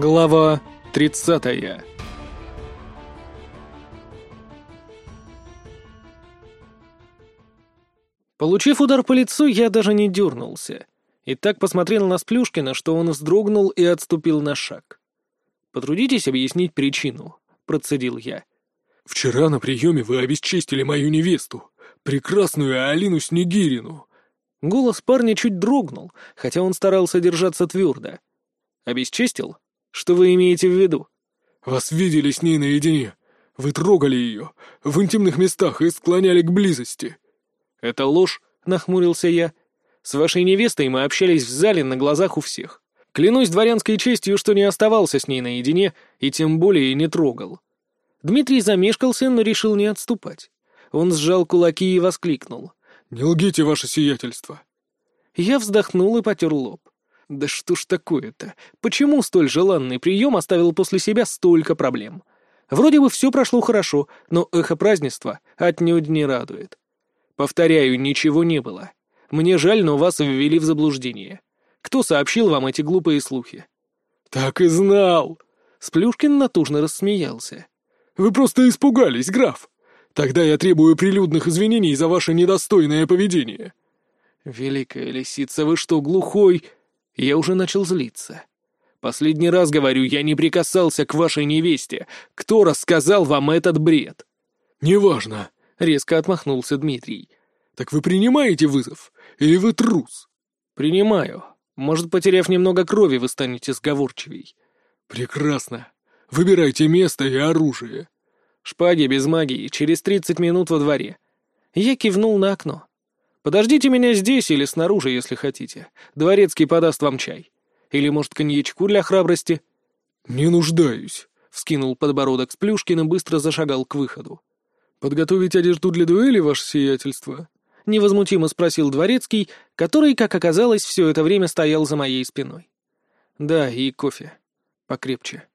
Глава 30 Получив удар по лицу, я даже не дернулся. И так посмотрел на Сплюшкина, что он вздрогнул и отступил на шаг. «Потрудитесь объяснить причину», — процедил я. «Вчера на приеме вы обесчестили мою невесту, прекрасную Алину Снегирину». Голос парня чуть дрогнул, хотя он старался держаться твердо. «Обесчестил? Что вы имеете в виду?» «Вас видели с ней наедине. Вы трогали ее в интимных местах и склоняли к близости». «Это ложь», — нахмурился я. «С вашей невестой мы общались в зале на глазах у всех. Клянусь дворянской честью, что не оставался с ней наедине и тем более не трогал». Дмитрий замешкался, но решил не отступать. Он сжал кулаки и воскликнул. «Не лгите, ваше сиятельство!» Я вздохнул и потер лоб. Да что ж такое-то? Почему столь желанный прием оставил после себя столько проблем? Вроде бы все прошло хорошо, но эхо празднества отнюдь не радует. Повторяю, ничего не было. Мне жаль, но вас ввели в заблуждение. Кто сообщил вам эти глупые слухи? Так и знал. Сплюшкин натужно рассмеялся. Вы просто испугались, граф. Тогда я требую прилюдных извинений за ваше недостойное поведение. Великая лисица, вы что, глухой? Я уже начал злиться. Последний раз говорю, я не прикасался к вашей невесте. Кто рассказал вам этот бред? Неважно. — резко отмахнулся Дмитрий. «Так вы принимаете вызов? Или вы трус?» «Принимаю. Может, потеряв немного крови, вы станете сговорчивей». «Прекрасно. Выбирайте место и оружие». «Шпаги без магии. Через тридцать минут во дворе». Я кивнул на окно. «Подождите меня здесь или снаружи, если хотите. Дворецкий подаст вам чай. Или, может, коньячку для храбрости?» «Не нуждаюсь», — вскинул подбородок Сплюшкин и быстро зашагал к выходу. «Подготовить одежду для дуэли, ваше сиятельство?» — невозмутимо спросил дворецкий, который, как оказалось, все это время стоял за моей спиной. «Да, и кофе. Покрепче».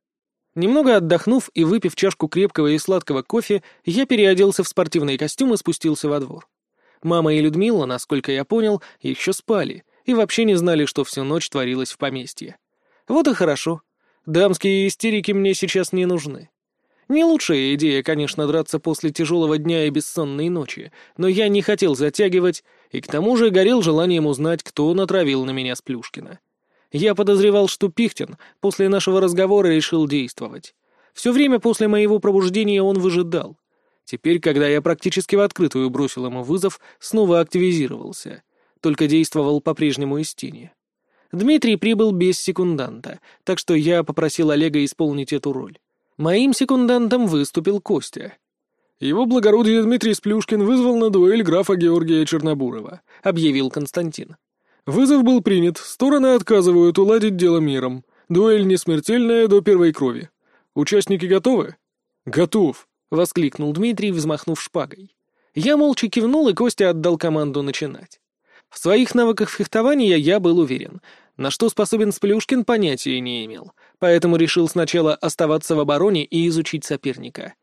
Немного отдохнув и выпив чашку крепкого и сладкого кофе, я переоделся в спортивный костюм и спустился во двор. Мама и Людмила, насколько я понял, еще спали и вообще не знали, что всю ночь творилось в поместье. Вот и хорошо. Дамские истерики мне сейчас не нужны. Не лучшая идея, конечно, драться после тяжелого дня и бессонной ночи, но я не хотел затягивать, и к тому же горел желанием узнать, кто натравил на меня Сплюшкина. Я подозревал, что Пихтин после нашего разговора решил действовать. Все время после моего пробуждения он выжидал. Теперь, когда я практически в открытую бросил ему вызов, снова активизировался. Только действовал по-прежнему из тени. Дмитрий прибыл без секунданта, так что я попросил Олега исполнить эту роль. Моим секундантом выступил Костя. «Его благородие Дмитрий Сплюшкин вызвал на дуэль графа Георгия Чернобурова», — объявил Константин. «Вызов был принят, стороны отказывают уладить дело миром. Дуэль не смертельная до первой крови. Участники готовы?» «Готов», — воскликнул Дмитрий, взмахнув шпагой. Я молча кивнул, и Костя отдал команду начинать. В своих навыках фехтования я был уверен. На что способен Сплюшкин, понятия не имел, поэтому решил сначала оставаться в обороне и изучить соперника.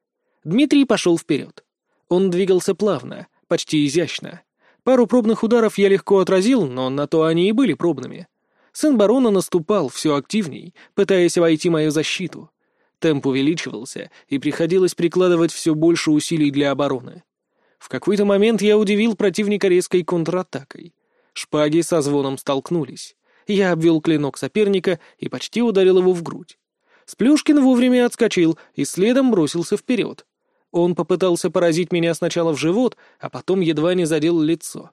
Дмитрий пошел вперед. Он двигался плавно, почти изящно. Пару пробных ударов я легко отразил, но на то они и были пробными. Сын барона наступал все активней, пытаясь войти мою защиту. Темп увеличивался, и приходилось прикладывать все больше усилий для обороны. В какой-то момент я удивил противника резкой контратакой. Шпаги со звоном столкнулись. Я обвел клинок соперника и почти ударил его в грудь. Сплюшкин вовремя отскочил и следом бросился вперед. Он попытался поразить меня сначала в живот, а потом едва не задел лицо.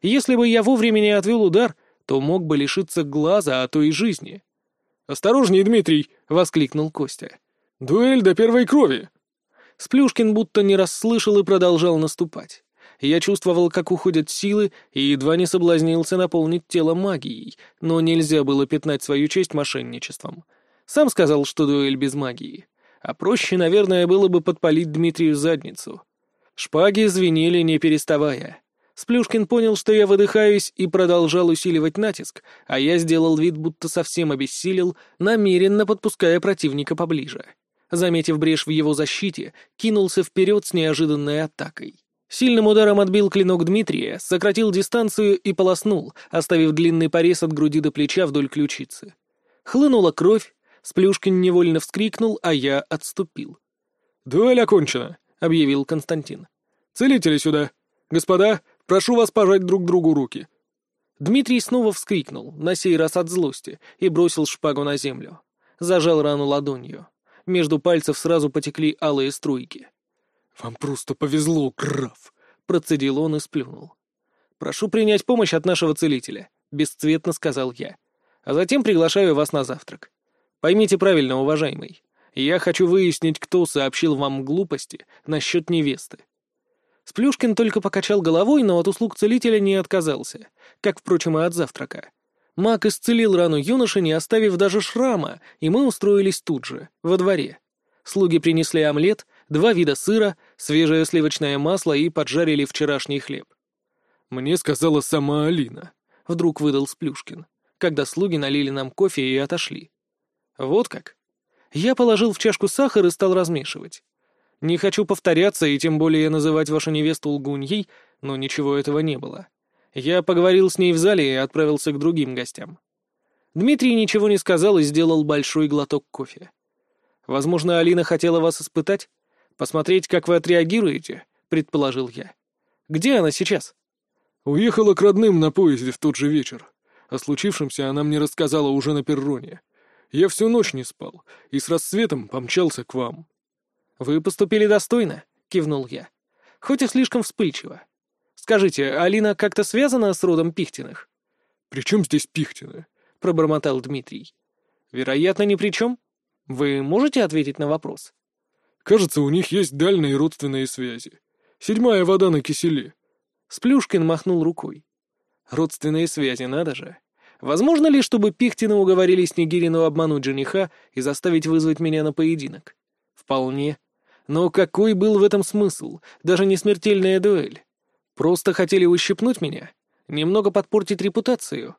Если бы я вовремя не отвел удар, то мог бы лишиться глаза, а то и жизни. «Осторожней, Дмитрий!» — воскликнул Костя. «Дуэль до первой крови!» Сплюшкин будто не расслышал и продолжал наступать. Я чувствовал, как уходят силы, и едва не соблазнился наполнить тело магией, но нельзя было пятнать свою честь мошенничеством. Сам сказал, что дуэль без магии. А проще, наверное, было бы подпалить Дмитрию задницу. Шпаги звенели, не переставая. Сплюшкин понял, что я выдыхаюсь, и продолжал усиливать натиск, а я сделал вид, будто совсем обессилел, намеренно подпуская противника поближе. Заметив брешь в его защите, кинулся вперед с неожиданной атакой. Сильным ударом отбил клинок Дмитрия, сократил дистанцию и полоснул, оставив длинный порез от груди до плеча вдоль ключицы. Хлынула кровь, Сплюшкин невольно вскрикнул, а я отступил. «Дуэль окончена», — объявил Константин. «Целители сюда! Господа, прошу вас пожать друг другу руки!» Дмитрий снова вскрикнул, на сей раз от злости, и бросил шпагу на землю. Зажал рану ладонью. Между пальцев сразу потекли алые струйки. «Вам просто повезло, граф!» — процедил он и сплюнул. «Прошу принять помощь от нашего целителя», — бесцветно сказал я. «А затем приглашаю вас на завтрак. Поймите правильно, уважаемый. Я хочу выяснить, кто сообщил вам глупости насчет невесты. Сплюшкин только покачал головой, но от услуг целителя не отказался, как, впрочем, и от завтрака. Маг исцелил рану юноши, не оставив даже шрама, и мы устроились тут же, во дворе. Слуги принесли омлет, два вида сыра, свежее сливочное масло и поджарили вчерашний хлеб. «Мне сказала сама Алина», — вдруг выдал Сплюшкин, когда слуги налили нам кофе и отошли. «Вот как?» Я положил в чашку сахар и стал размешивать. Не хочу повторяться и тем более называть вашу невесту лгуньей, но ничего этого не было. Я поговорил с ней в зале и отправился к другим гостям. Дмитрий ничего не сказал и сделал большой глоток кофе. «Возможно, Алина хотела вас испытать? Посмотреть, как вы отреагируете?» — предположил я. «Где она сейчас?» «Уехала к родным на поезде в тот же вечер. О случившемся она мне рассказала уже на перроне. Я всю ночь не спал и с рассветом помчался к вам». «Вы поступили достойно», — кивнул я. «Хоть и слишком вспыльчиво. Скажите, Алина как-то связана с родом Пихтиных?» «При чем здесь Пихтины?» — пробормотал Дмитрий. «Вероятно, ни при чем. Вы можете ответить на вопрос?» «Кажется, у них есть дальние родственные связи. Седьмая вода на киселе». Сплюшкин махнул рукой. «Родственные связи, надо же. Возможно ли, чтобы Пихтина уговорили Снегирину обмануть жениха и заставить вызвать меня на поединок? Вполне. Но какой был в этом смысл? Даже не смертельная дуэль. Просто хотели ущипнуть меня? Немного подпортить репутацию?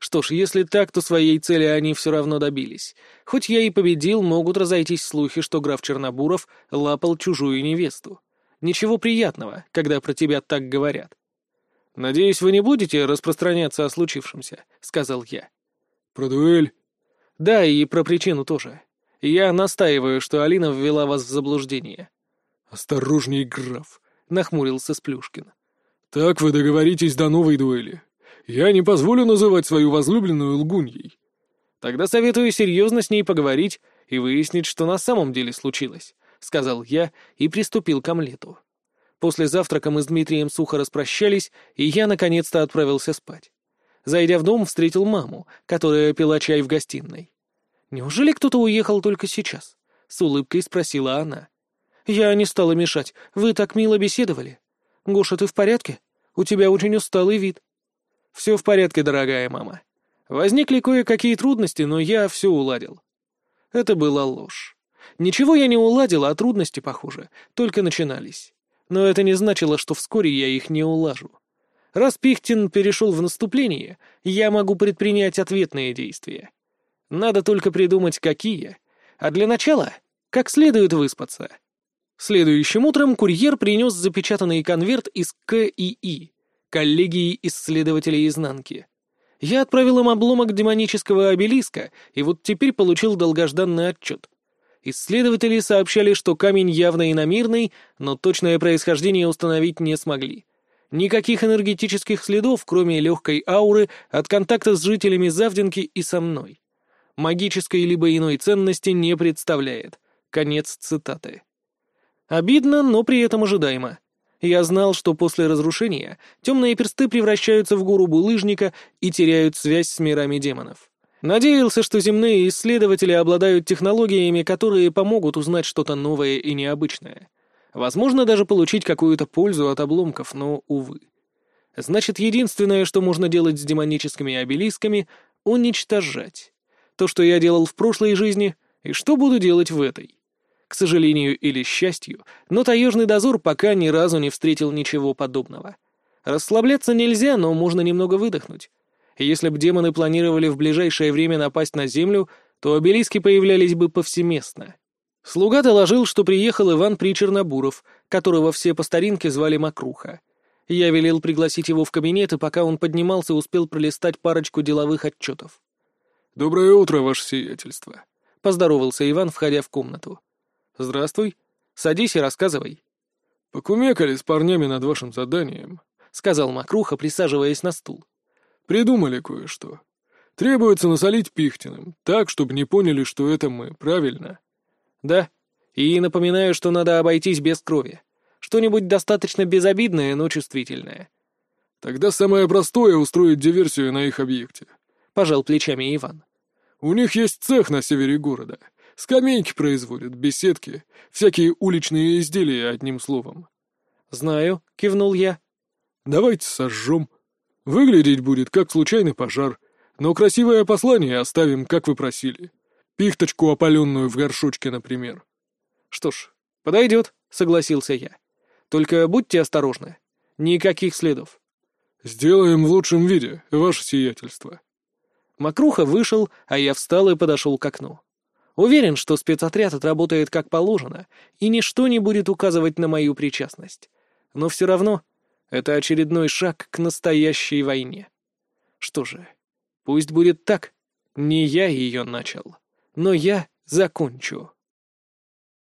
Что ж, если так, то своей цели они все равно добились. Хоть я и победил, могут разойтись слухи, что граф Чернобуров лапал чужую невесту. Ничего приятного, когда про тебя так говорят. «Надеюсь, вы не будете распространяться о случившемся», — сказал я. «Про дуэль?» «Да, и про причину тоже. Я настаиваю, что Алина ввела вас в заблуждение». «Осторожней, граф», — нахмурился Сплюшкин. «Так вы договоритесь до новой дуэли. Я не позволю называть свою возлюбленную лгуньей». «Тогда советую серьезно с ней поговорить и выяснить, что на самом деле случилось», — сказал я и приступил к омлету. После завтрака мы с Дмитрием сухо распрощались, и я наконец-то отправился спать. Зайдя в дом, встретил маму, которая пила чай в гостиной. «Неужели кто-то уехал только сейчас?» — с улыбкой спросила она. «Я не стала мешать. Вы так мило беседовали. Гоша, ты в порядке? У тебя очень усталый вид». «Все в порядке, дорогая мама. Возникли кое-какие трудности, но я все уладил». Это была ложь. Ничего я не уладил, а трудности, похоже, только начинались. Но это не значило, что вскоре я их не улажу. Раз Пихтин перешел в наступление, я могу предпринять ответные действия. Надо только придумать, какие. А для начала, как следует выспаться. Следующим утром курьер принес запечатанный конверт из КИИ, коллегии исследователей изнанки. Я отправил им обломок демонического обелиска, и вот теперь получил долгожданный отчет. Исследователи сообщали, что камень явно иномирный, но точное происхождение установить не смогли. Никаких энергетических следов, кроме легкой ауры, от контакта с жителями Завдинки и со мной магической либо иной ценности не представляет. Конец цитаты. Обидно, но при этом ожидаемо. Я знал, что после разрушения темные персты превращаются в гору булыжника и теряют связь с мирами демонов. Надеялся, что земные исследователи обладают технологиями, которые помогут узнать что-то новое и необычное. Возможно, даже получить какую-то пользу от обломков, но, увы. Значит, единственное, что можно делать с демоническими обелисками — уничтожать то, что я делал в прошлой жизни, и что буду делать в этой. К сожалению или счастью, но таежный дозор пока ни разу не встретил ничего подобного. Расслабляться нельзя, но можно немного выдохнуть. Если б демоны планировали в ближайшее время напасть на землю, то обелиски появлялись бы повсеместно. Слуга доложил, что приехал Иван Причернобуров, которого все по старинке звали Макруха. Я велел пригласить его в кабинет, и пока он поднимался, успел пролистать парочку деловых отчетов. «Доброе утро, ваше сиятельство», — поздоровался Иван, входя в комнату. «Здравствуй. Садись и рассказывай». «Покумекали с парнями над вашим заданием», — сказал Макруха, присаживаясь на стул. «Придумали кое-что. Требуется насолить Пихтиным, так, чтобы не поняли, что это мы, правильно?» «Да. И напоминаю, что надо обойтись без крови. Что-нибудь достаточно безобидное, но чувствительное». «Тогда самое простое — устроить диверсию на их объекте», — пожал плечами Иван. «У них есть цех на севере города. Скамейки производят, беседки, всякие уличные изделия, одним словом». «Знаю», — кивнул я. «Давайте сожжем. Выглядеть будет как случайный пожар, но красивое послание оставим, как вы просили. Пихточку опаленную в горшочке, например». «Что ж, подойдет», — согласился я. «Только будьте осторожны. Никаких следов». «Сделаем в лучшем виде, ваше сиятельство». Макруха вышел, а я встал и подошел к окну. Уверен, что спецотряд отработает как положено, и ничто не будет указывать на мою причастность. Но все равно это очередной шаг к настоящей войне. Что же, пусть будет так. Не я ее начал, но я закончу.